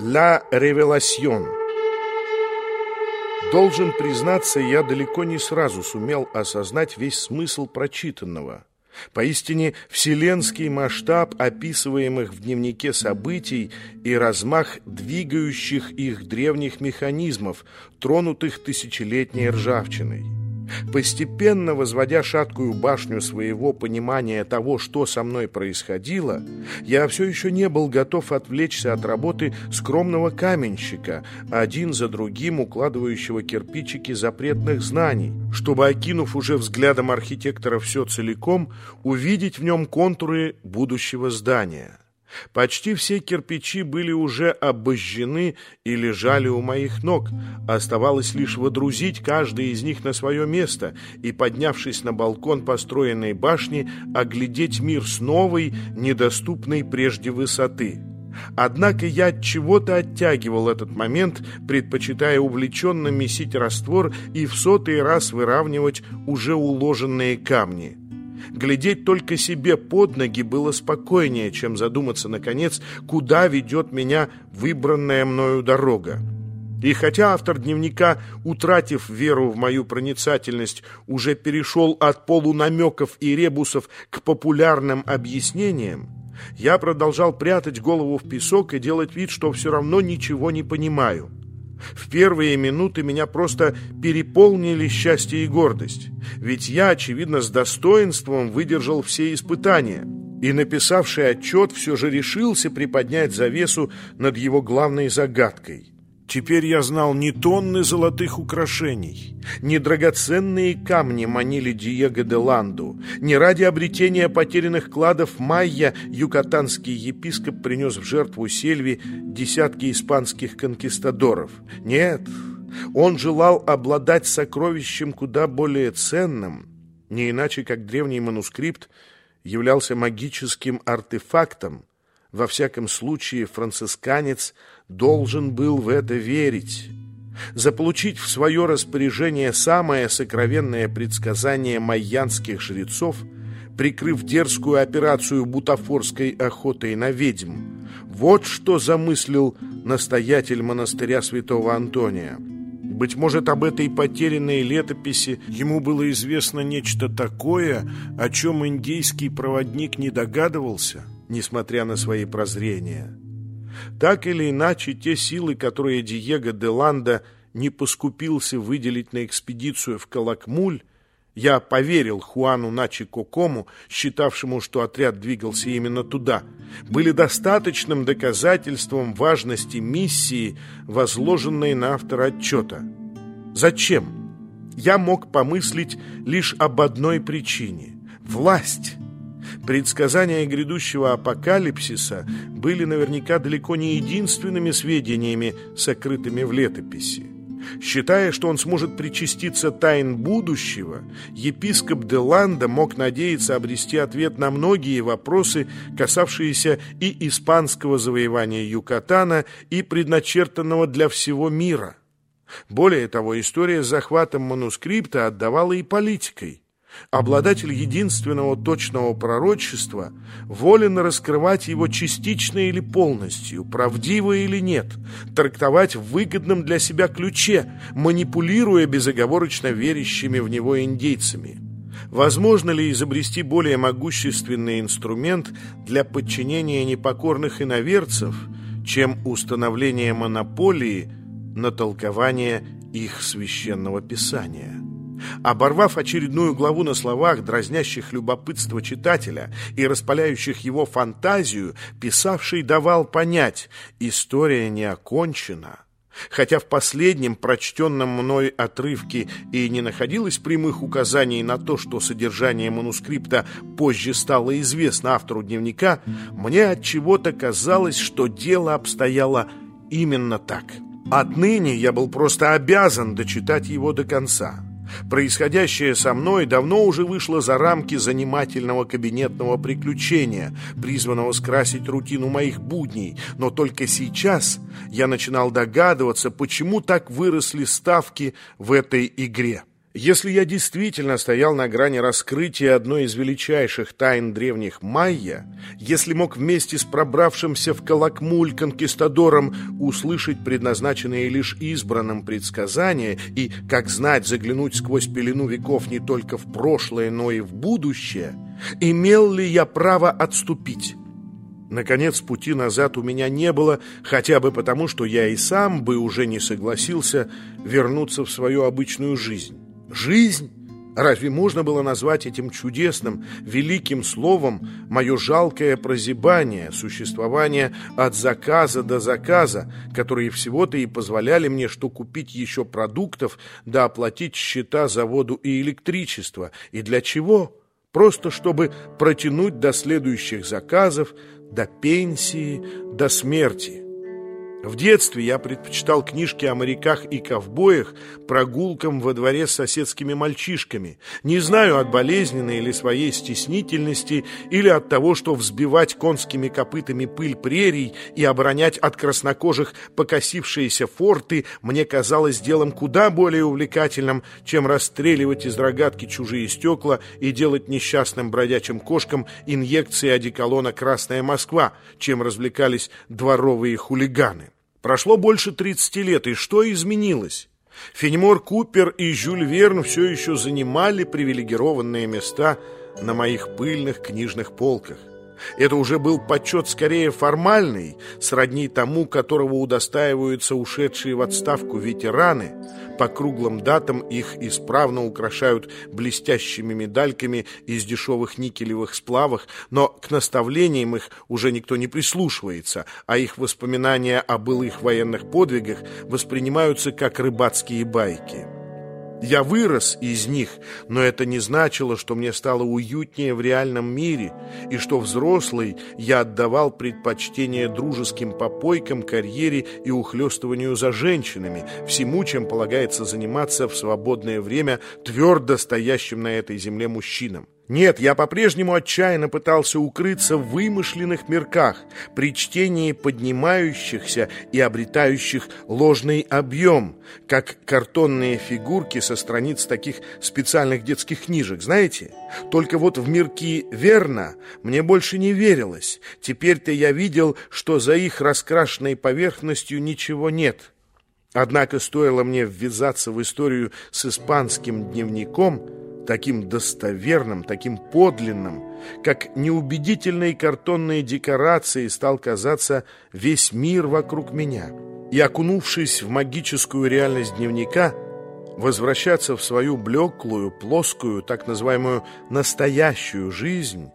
«Ла ревеласьон». Должен признаться, я далеко не сразу сумел осознать весь смысл прочитанного. Поистине, вселенский масштаб описываемых в дневнике событий и размах двигающих их древних механизмов, тронутых тысячелетней ржавчиной. Постепенно возводя шаткую башню своего понимания того, что со мной происходило, я все еще не был готов отвлечься от работы скромного каменщика, один за другим укладывающего кирпичики запретных знаний, чтобы, окинув уже взглядом архитектора все целиком, увидеть в нем контуры будущего здания. Почти все кирпичи были уже обожжены и лежали у моих ног. Оставалось лишь водрузить каждый из них на свое место и, поднявшись на балкон построенной башни, оглядеть мир с новой, недоступной прежде высоты. Однако я от чего-то оттягивал этот момент, предпочитая увлеченно месить раствор и в сотый раз выравнивать уже уложенные камни. Глядеть только себе под ноги было спокойнее, чем задуматься, наконец, куда ведет меня выбранная мною дорога. И хотя автор дневника, утратив веру в мою проницательность, уже перешел от полунамеков и ребусов к популярным объяснениям, я продолжал прятать голову в песок и делать вид, что все равно ничего не понимаю. В первые минуты меня просто переполнили счастье и гордость, ведь я, очевидно, с достоинством выдержал все испытания, и написавший отчет все же решился приподнять завесу над его главной загадкой. Теперь я знал не тонны золотых украшений, не драгоценные камни манили Диего де Ланду, не ради обретения потерянных кладов майя юкатанский епископ принес в жертву Сельви десятки испанских конкистадоров. Нет, он желал обладать сокровищем куда более ценным, не иначе как древний манускрипт являлся магическим артефактом, во всяком случае, францисканец должен был в это верить. Заполучить в свое распоряжение самое сокровенное предсказание майянских жрецов, прикрыв дерзкую операцию бутафорской охотой на ведьм. Вот что замыслил настоятель монастыря святого Антония. Быть может, об этой потерянной летописи ему было известно нечто такое, о чем индейский проводник не догадывался – несмотря на свои прозрения. Так или иначе, те силы, которые Диего де Ланда не поскупился выделить на экспедицию в Калакмуль, я поверил Хуану Начи Кокому, считавшему, что отряд двигался именно туда, были достаточным доказательством важности миссии, возложенной на автора отчета. Зачем? Я мог помыслить лишь об одной причине – власть. Предсказания грядущего апокалипсиса были наверняка далеко не единственными сведениями, сокрытыми в летописи. Считая, что он сможет причаститься тайн будущего, епископ де Ланда мог надеяться обрести ответ на многие вопросы, касавшиеся и испанского завоевания Юкатана, и предначертанного для всего мира. Более того, история с захватом манускрипта отдавала и политикой. Обладатель единственного точного пророчества волен раскрывать его частично или полностью, правдиво или нет, трактовать в выгодном для себя ключе, манипулируя безоговорочно верящими в него индейцами. Возможно ли изобрести более могущественный инструмент для подчинения непокорных иноверцев, чем установление монополии на толкование их священного писания? Оборвав очередную главу на словах, дразнящих любопытство читателя и распаляющих его фантазию, писавший давал понять, история не окончена. Хотя в последнем прочтенном мной отрывке и не находилось прямых указаний на то, что содержание манускрипта позже стало известно автору дневника, мне от чего-то казалось, что дело обстояло именно так. Отныне я был просто обязан дочитать его до конца. Происходящее со мной давно уже вышло за рамки занимательного кабинетного приключения, призванного скрасить рутину моих будней, но только сейчас я начинал догадываться, почему так выросли ставки в этой игре. Если я действительно стоял на грани раскрытия одной из величайших тайн древних майя, если мог вместе с пробравшимся в Калакмуль конкистадором услышать предназначенные лишь избранным предсказания и, как знать, заглянуть сквозь пелену веков не только в прошлое, но и в будущее, имел ли я право отступить? Наконец, пути назад у меня не было, хотя бы потому, что я и сам бы уже не согласился вернуться в свою обычную жизнь. Жизнь? Разве можно было назвать этим чудесным, великим словом мое жалкое прозябание, существование от заказа до заказа, которые всего-то и позволяли мне что купить еще продуктов, да оплатить счета за воду и электричество? И для чего? Просто чтобы протянуть до следующих заказов, до пенсии, до смерти. В детстве я предпочитал книжки о моряках и ковбоях прогулкам во дворе с соседскими мальчишками. Не знаю, от болезненной или своей стеснительности, или от того, что взбивать конскими копытами пыль прерий и оборонять от краснокожих покосившиеся форты мне казалось делом куда более увлекательным, чем расстреливать из рогатки чужие стекла и делать несчастным бродячим кошкам инъекции одеколона «Красная Москва», чем развлекались дворовые хулиганы. Прошло больше 30 лет, и что изменилось? Фенемор Купер и Жюль Верн все еще занимали привилегированные места на моих пыльных книжных полках. Это уже был почет скорее формальный, сродни тому, которого удостаиваются ушедшие в отставку ветераны. По круглым датам их исправно украшают блестящими медальками из дешевых никелевых сплавов, но к наставлениям их уже никто не прислушивается, а их воспоминания о былых военных подвигах воспринимаются как рыбацкие байки. Я вырос из них, но это не значило, что мне стало уютнее в реальном мире, и что взрослый я отдавал предпочтение дружеским попойкам, карьере и ухлёстыванию за женщинами, всему, чем полагается заниматься в свободное время твердо стоящим на этой земле мужчинам. Нет, я по-прежнему отчаянно пытался укрыться в вымышленных мирках, при чтении поднимающихся и обретающих ложный объем, как картонные фигурки со страниц таких специальных детских книжек, знаете? Только вот в мирки верно мне больше не верилось. Теперь-то я видел, что за их раскрашенной поверхностью ничего нет. Однако стоило мне ввязаться в историю с испанским дневником – таким достоверным, таким подлинным, как неубедительные картонные декорации стал казаться весь мир вокруг меня. И, окунувшись в магическую реальность дневника, возвращаться в свою блеклую, плоскую, так называемую «настоящую жизнь»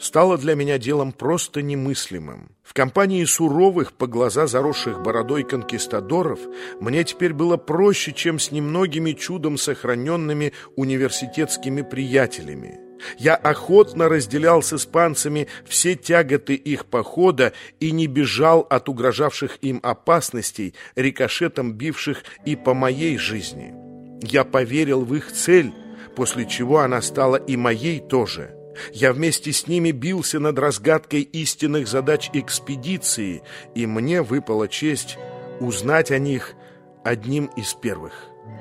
стало для меня делом просто немыслимым. В компании суровых, по глаза заросших бородой конкистадоров, мне теперь было проще, чем с немногими чудом сохраненными университетскими приятелями. Я охотно разделял с испанцами все тяготы их похода и не бежал от угрожавших им опасностей, рикошетом бивших и по моей жизни. Я поверил в их цель, после чего она стала и моей тоже – я вместе с ними бился над разгадкой истинных задач экспедиции, и мне выпала честь узнать о них одним из первых.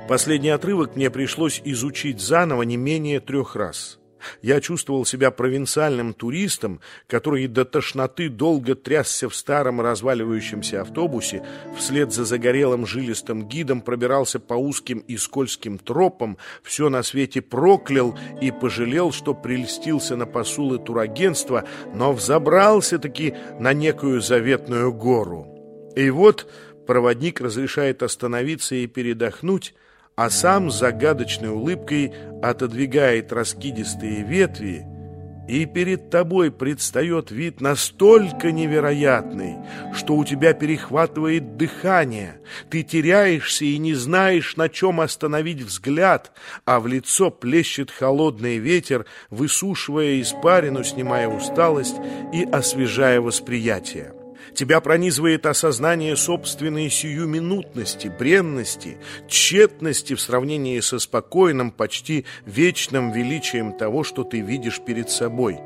Последний отрывок мне пришлось изучить заново не менее трех раз. Я чувствовал себя провинциальным туристом, который до тошноты долго трясся в старом разваливающемся автобусе, вслед за загорелым жилистым гидом пробирался по узким и скользким тропам, все на свете проклял и пожалел, что прельстился на посулы турагентства, но взобрался-таки на некую заветную гору. И вот проводник разрешает остановиться и передохнуть, а сам с загадочной улыбкой отодвигает раскидистые ветви, и перед тобой предстает вид настолько невероятный, что у тебя перехватывает дыхание, ты теряешься и не знаешь, на чем остановить взгляд, а в лицо плещет холодный ветер, высушивая испарину, снимая усталость и освежая восприятие. Тебя пронизывает осознание собственной сиюминутности, бренности, тщетности в сравнении со спокойным, почти вечным величием того, что ты видишь перед собой.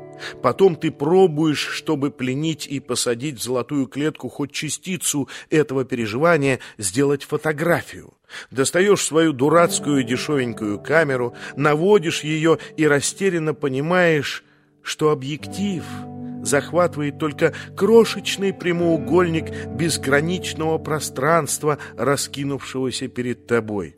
Потом ты пробуешь, чтобы пленить и посадить в золотую клетку хоть частицу этого переживания, сделать фотографию. Достаешь свою дурацкую дешевенькую камеру, наводишь ее и растерянно понимаешь, что объектив захватывает только крошечный прямоугольник безграничного пространства, раскинувшегося перед тобой.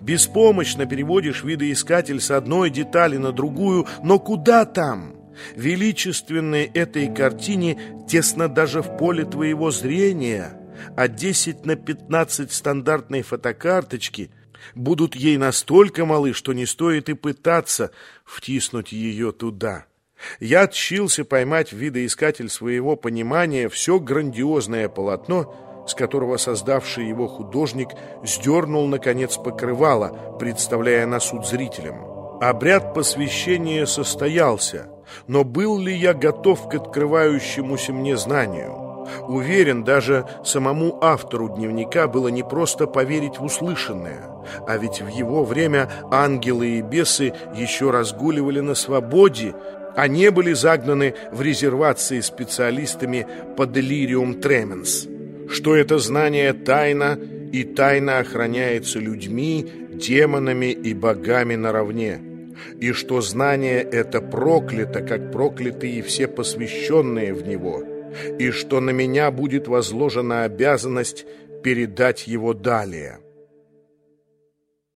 Беспомощно переводишь видоискатель с одной детали на другую, но куда там? Величественной этой картине тесно даже в поле твоего зрения – а 10 на 15 стандартной фотокарточки будут ей настолько малы, что не стоит и пытаться втиснуть ее туда. Я отчился поймать видоискатель своего понимания все грандиозное полотно, с которого создавший его художник сдернул, наконец, покрывало, представляя на суд зрителям. Обряд посвящения состоялся, но был ли я готов к открывающемуся мне знанию? Уверен, даже самому автору дневника было не просто поверить в услышанное, а ведь в его время ангелы и бесы еще разгуливали на свободе, не были загнаны в резервации специалистами по делириум тременс. Что это знание тайна и тайно охраняется людьми, демонами и богами наравне. И что знание это проклято, как прокляты и все посвященные в него – и что на меня будет возложена обязанность передать его далее.